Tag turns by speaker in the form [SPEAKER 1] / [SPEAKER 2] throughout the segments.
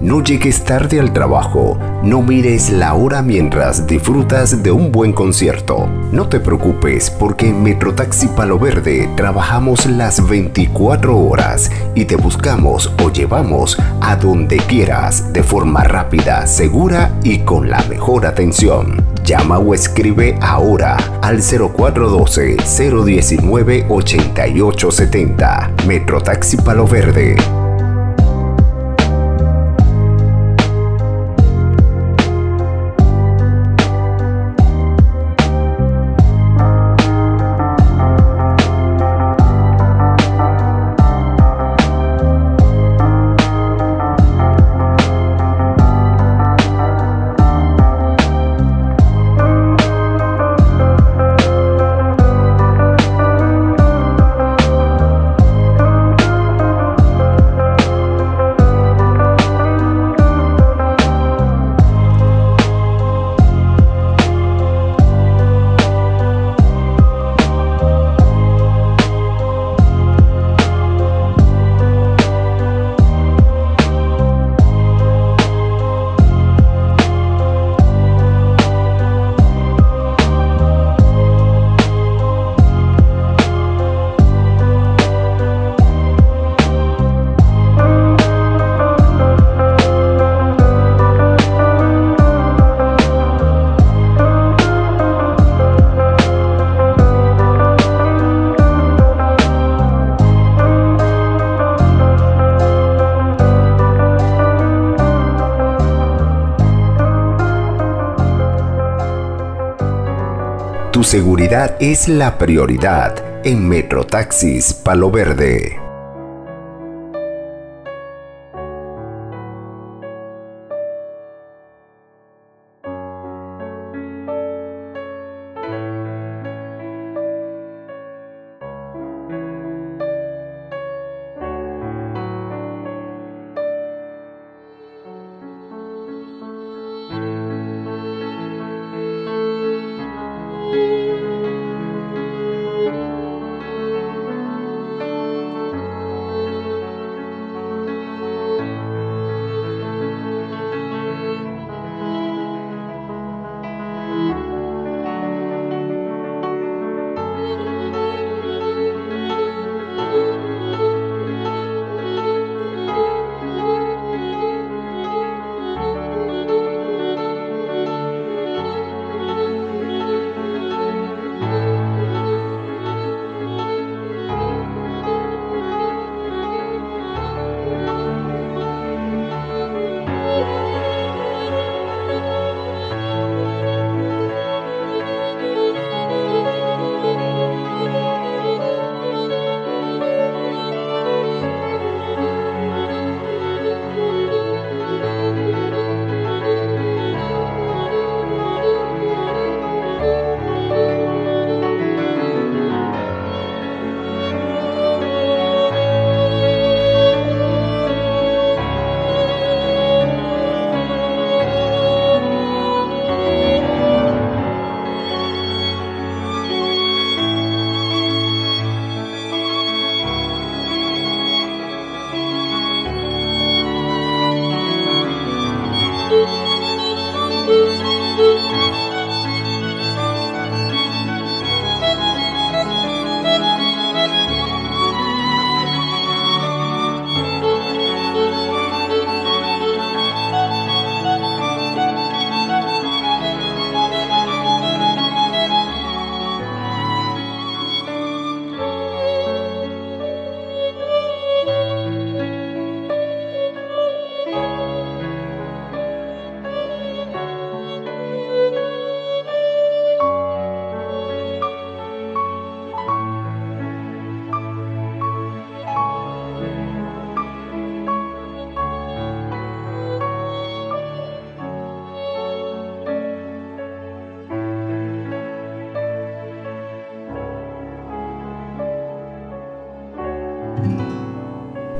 [SPEAKER 1] No llegues tarde al trabajo, no mires la hora mientras disfrutas de un buen concierto. No te preocupes porque en Metrotaxi Palo Verde trabajamos las 24 horas y te buscamos o llevamos a donde quieras de forma rápida, segura y con la mejor atención. Llama o escribe ahora al 0412-019-8870. Metrotaxi Palo Verde. Seguridad es la prioridad en Metrotaxis Palo Verde.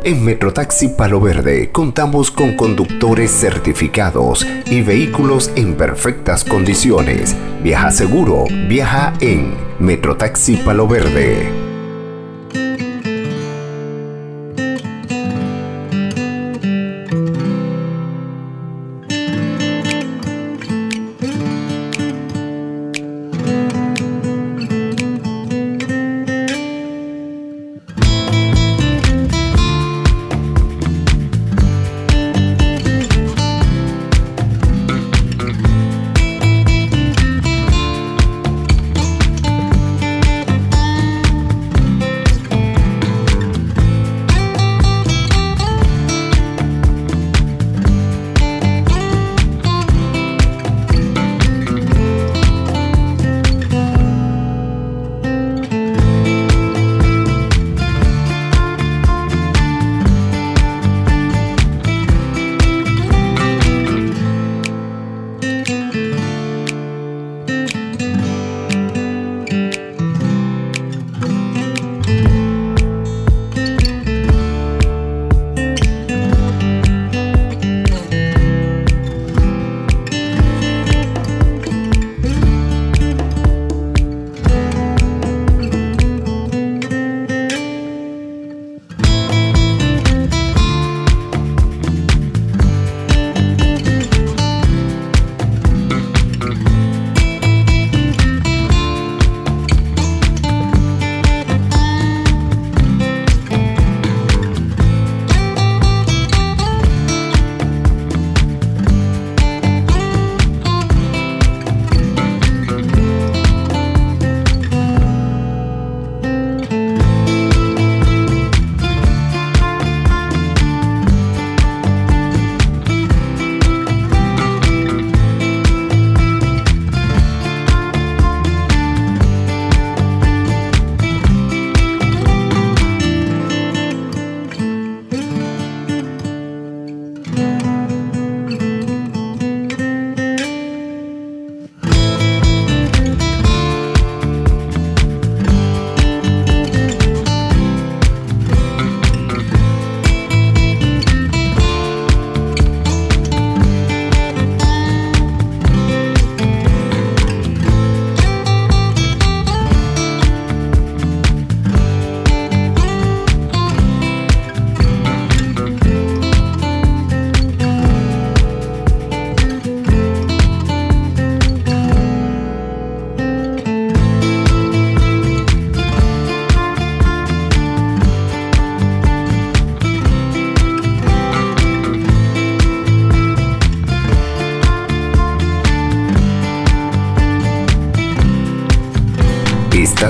[SPEAKER 1] En Metrotaxi Palo Verde contamos con conductores certificados y vehículos en perfectas condiciones. Viaja seguro, viaja en Metrotaxi Palo Verde.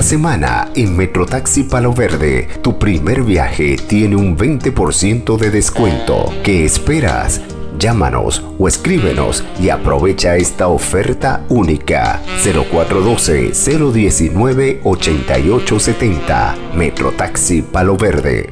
[SPEAKER 1] Semana en Metrotaxi Palo Verde, tu primer viaje tiene un 20% de descuento. ¿Qué esperas? Llámanos o escríbenos y aprovecha esta oferta única. 0412-019-8870. Metrotaxi Palo Verde.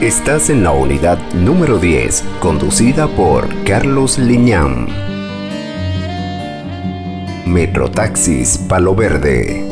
[SPEAKER 1] Estás en la unidad número 10, conducida por Carlos Liñán. Metrotaxis Palo Verde.